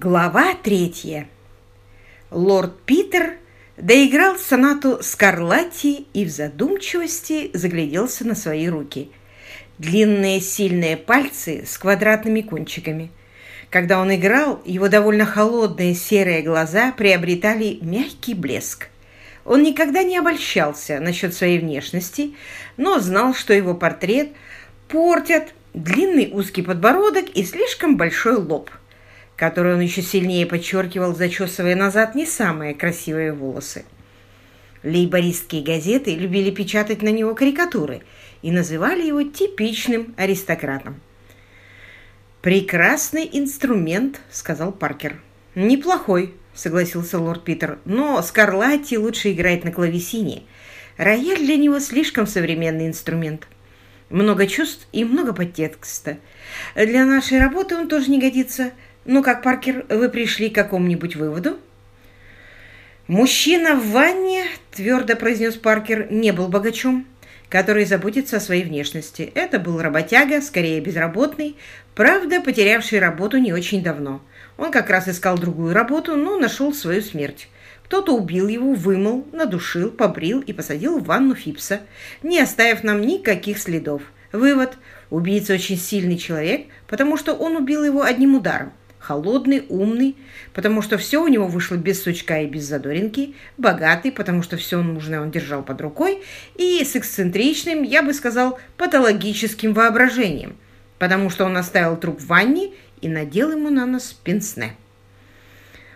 Глава третья. Лорд Питер доиграл сонату Скарлатти и в задумчивости загляделся на свои руки. Длинные сильные пальцы с квадратными кончиками. Когда он играл, его довольно холодные серые глаза приобретали мягкий блеск. Он никогда не обольщался насчет своей внешности, но знал, что его портрет портят длинный узкий подбородок и слишком большой лоб – который он еще сильнее подчеркивал, зачесывая назад не самые красивые волосы. Лейбористские газеты любили печатать на него карикатуры и называли его типичным аристократом. «Прекрасный инструмент», — сказал Паркер. «Неплохой», — согласился лорд Питер, «но Скарлатти лучше играет на клавесине. Рояль для него слишком современный инструмент. Много чувств и много подтекста. Для нашей работы он тоже не годится». Ну как, Паркер, вы пришли к какому-нибудь выводу? Мужчина в ванне, твердо произнес Паркер, не был богачом, который заботится о своей внешности. Это был работяга, скорее безработный, правда, потерявший работу не очень давно. Он как раз искал другую работу, но нашел свою смерть. Кто-то убил его, вымыл, надушил, побрил и посадил в ванну Фипса, не оставив нам никаких следов. Вывод – убийца очень сильный человек, потому что он убил его одним ударом холодный, умный, потому что все у него вышло без сучка и без задоринки, богатый, потому что все нужное он держал под рукой, и с эксцентричным, я бы сказал, патологическим воображением, потому что он оставил труп в ванне и надел ему на нос пенсне.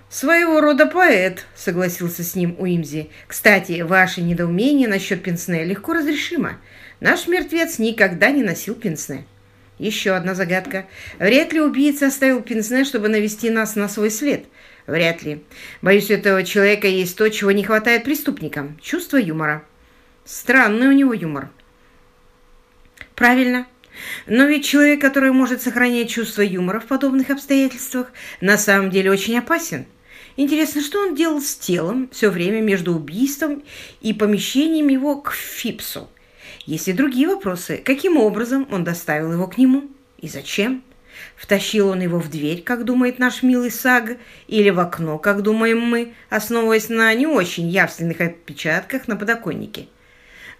«Своего рода поэт», — согласился с ним Уимзи. «Кстати, ваше недоумение насчет пенсне легко разрешимо. Наш мертвец никогда не носил пенсне». Еще одна загадка. Вряд ли убийца оставил пенсне, чтобы навести нас на свой след. Вряд ли. Боюсь, у этого человека есть то, чего не хватает преступникам. Чувство юмора. Странный у него юмор. Правильно. Но ведь человек, который может сохранять чувство юмора в подобных обстоятельствах, на самом деле очень опасен. Интересно, что он делал с телом все время между убийством и помещением его к Фипсу? Есть и другие вопросы. Каким образом он доставил его к нему? И зачем? Втащил он его в дверь, как думает наш милый Саг, или в окно, как думаем мы, основываясь на не очень явственных отпечатках на подоконнике?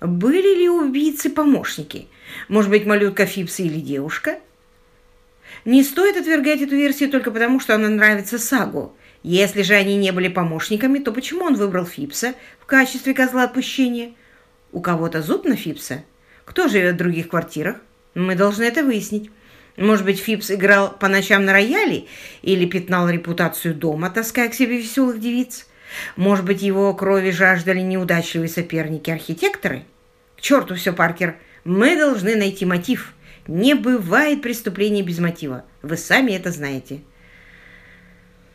Были ли убийцы помощники? Может быть, малютка Фипса или девушка? Не стоит отвергать эту версию только потому, что она нравится Сагу. Если же они не были помощниками, то почему он выбрал Фипса в качестве козла отпущения? У кого-то зуб на Фипса? Кто живет в других квартирах? Мы должны это выяснить. Может быть, Фипс играл по ночам на рояле или пятнал репутацию дома, таская к себе веселых девиц? Может быть, его крови жаждали неудачливые соперники-архитекторы? К черту все, Паркер. Мы должны найти мотив. Не бывает преступления без мотива. Вы сами это знаете.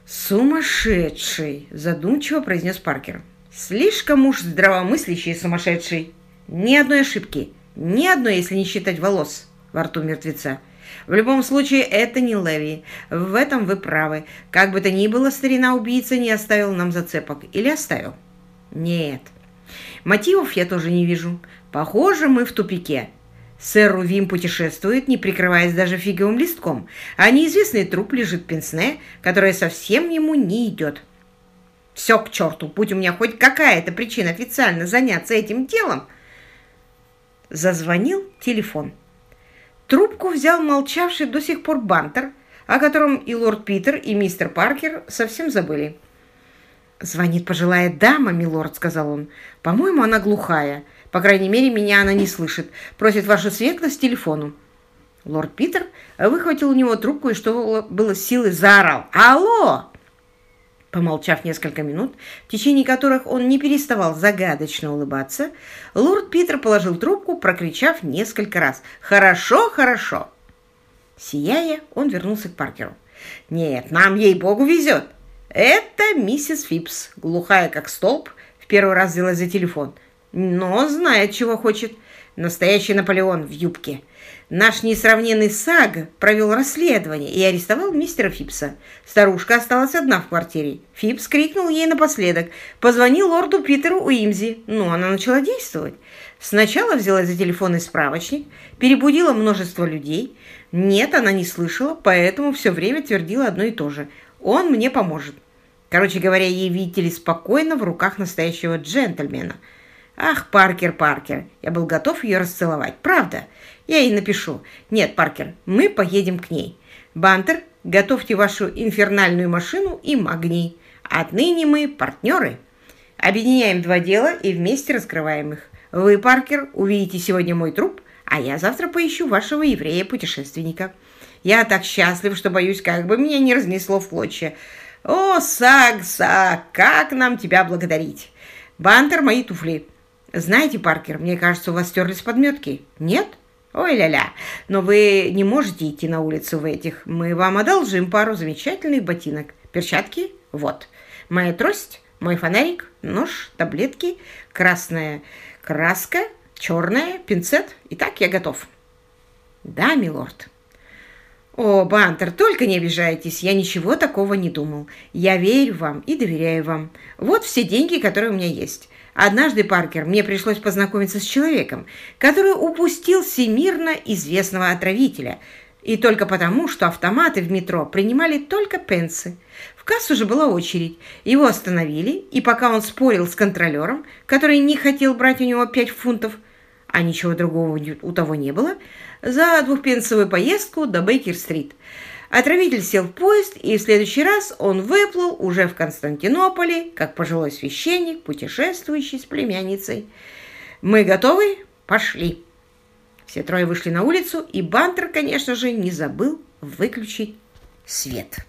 «Сумасшедший!» – задумчиво произнес Паркер. Слишком уж здравомыслящий и сумасшедший. Ни одной ошибки, ни одной, если не считать волос во рту мертвеца. В любом случае, это не Леви. В этом вы правы. Как бы то ни было, старина убийца не оставил нам зацепок. Или оставил? Нет. Мотивов я тоже не вижу. Похоже, мы в тупике. Сэр Рувим путешествует, не прикрываясь даже фиговым листком, а неизвестный труп лежит в пенсне, которая совсем ему не идет. Все к черту, будь у меня хоть какая-то причина официально заняться этим делом. Зазвонил телефон. Трубку взял молчавший до сих пор Бантер, о котором и лорд Питер, и мистер Паркер совсем забыли. «Звонит пожилая дама, милорд», — сказал он. «По-моему, она глухая. По крайней мере, меня она не слышит. Просит вашу светлость телефону». Лорд Питер выхватил у него трубку и, что было силы, заорал. «Алло!» Помолчав несколько минут, в течение которых он не переставал загадочно улыбаться, лорд Питер положил трубку, прокричав несколько раз «Хорошо, хорошо!». Сияя, он вернулся к Паркеру. «Нет, нам, ей-богу, везет! Это миссис Фипс, глухая как столб, в первый раз взялась за телефон, но знает, чего хочет. Настоящий Наполеон в юбке. Наш несравненный Саг провел расследование и арестовал мистера Фипса. Старушка осталась одна в квартире. Фипс крикнул ей напоследок. Позвонил лорду Питеру Уимзи. Ну, она начала действовать. Сначала взялась за телефонный справочник, перебудила множество людей. Нет, она не слышала, поэтому все время твердила одно и то же. Он мне поможет. Короче говоря, ей, видите ли, спокойно в руках настоящего джентльмена. Ах, Паркер, Паркер, я был готов ее расцеловать. Правда? Я ей напишу. Нет, Паркер, мы поедем к ней. Бантер, готовьте вашу инфернальную машину и магний. Отныне мы партнеры. Объединяем два дела и вместе раскрываем их. Вы, Паркер, увидите сегодня мой труп, а я завтра поищу вашего еврея-путешественника. Я так счастлив, что боюсь, как бы меня не разнесло в клочья. О, Саг, Саг, как нам тебя благодарить? Бантер, мои туфли. Знаете, Паркер, мне кажется, у вас стерлись подметки. Нет? Ой, ля-ля, но вы не можете идти на улицу в этих. Мы вам одолжим пару замечательных ботинок. Перчатки? Вот. Моя трость, мой фонарик, нож, таблетки, красная краска, черная, пинцет. Итак, я готов. Да, милорд. «О, Бантер, только не обижайтесь, я ничего такого не думал. Я верю вам и доверяю вам. Вот все деньги, которые у меня есть. Однажды, Паркер, мне пришлось познакомиться с человеком, который упустил всемирно известного отравителя, и только потому, что автоматы в метро принимали только пенсы. В кассу же была очередь. Его остановили, и пока он спорил с контролером, который не хотел брать у него пять фунтов, а ничего другого у того не было, за двухпенсовую поездку до Бейкер-стрит. Отравитель сел в поезд, и в следующий раз он выплыл уже в Константинополе, как пожилой священник, путешествующий с племянницей. «Мы готовы? Пошли!» Все трое вышли на улицу, и Бантер, конечно же, не забыл выключить свет.